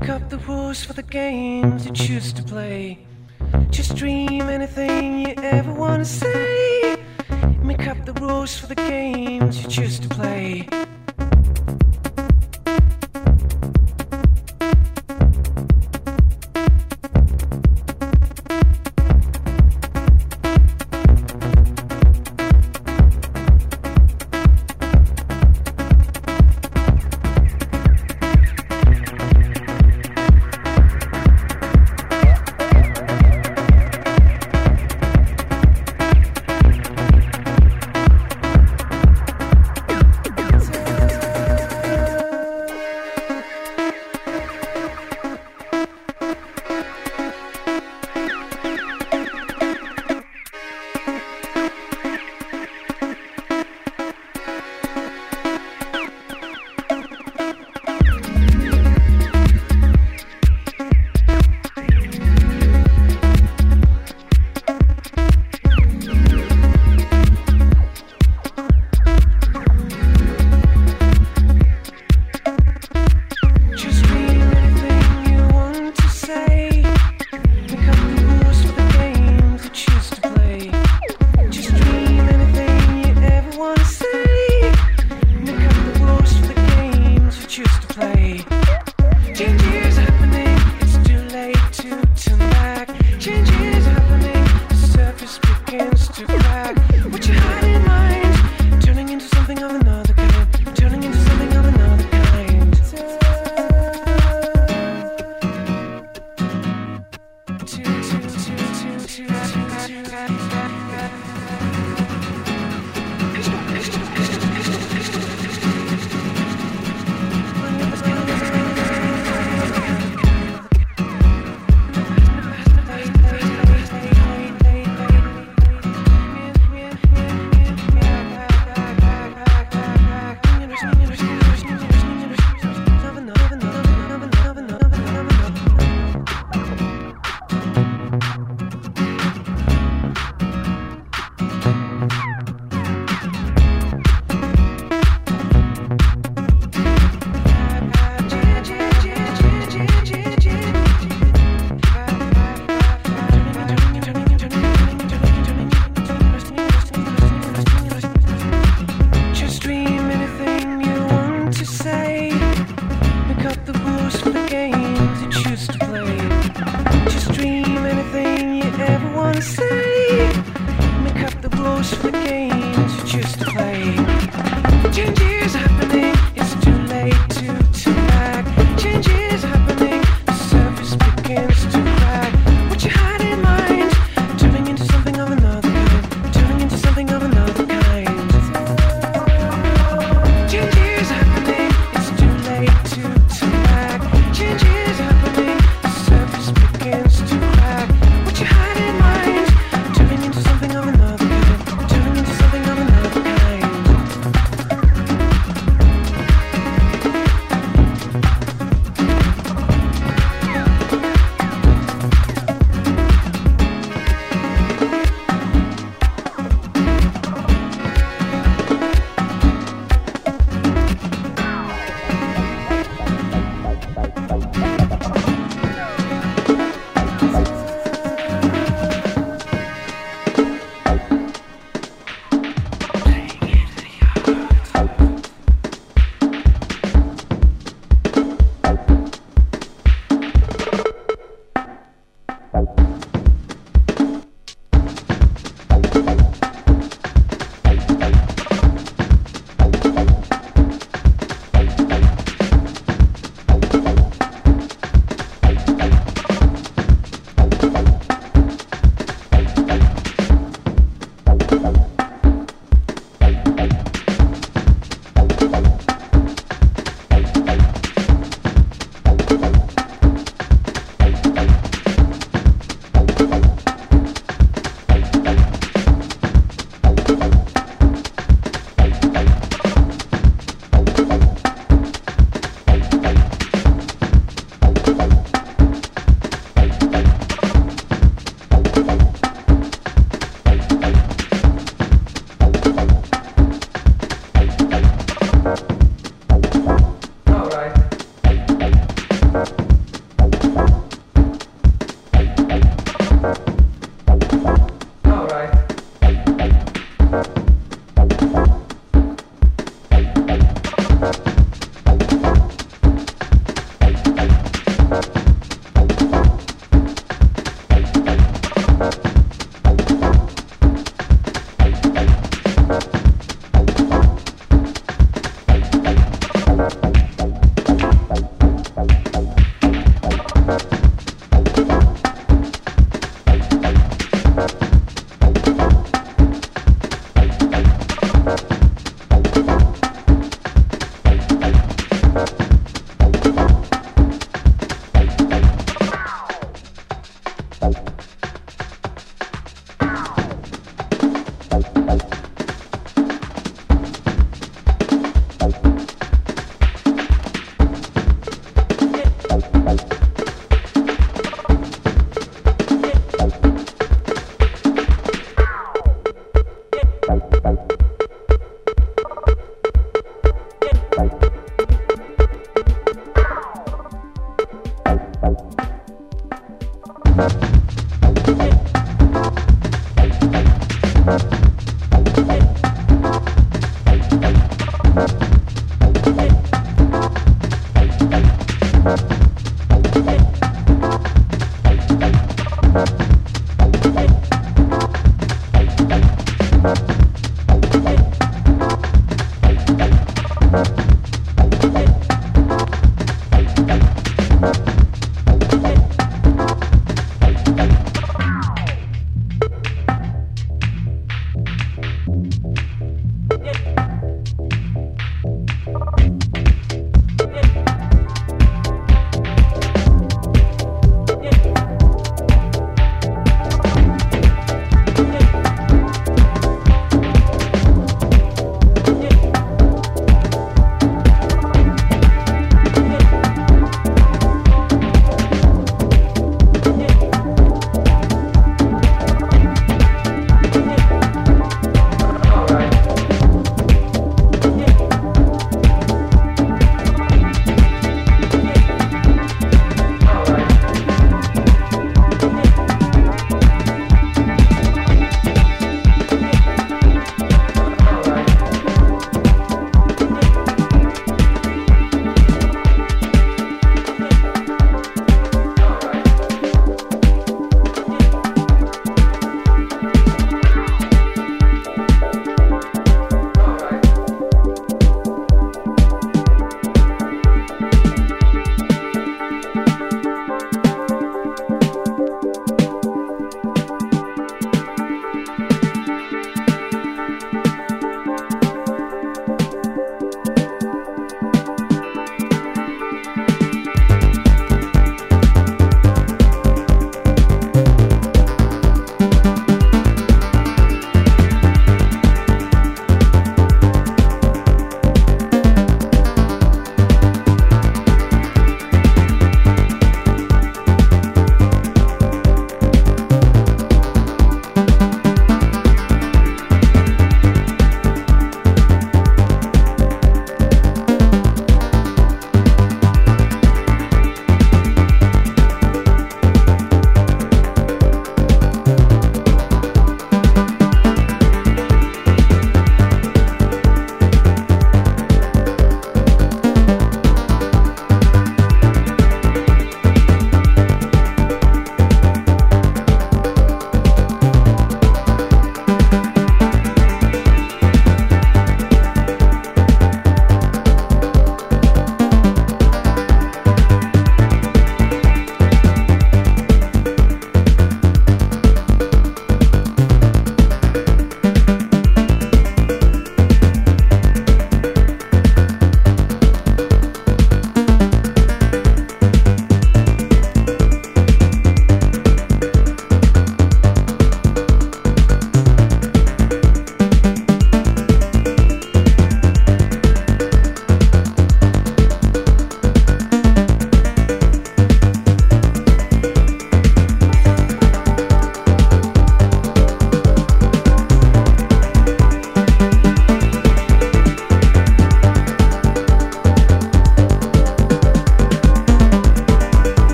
Make up the rules for the games you choose to play. Just dream anything you ever want to say. Make up the rules for the games you choose to play.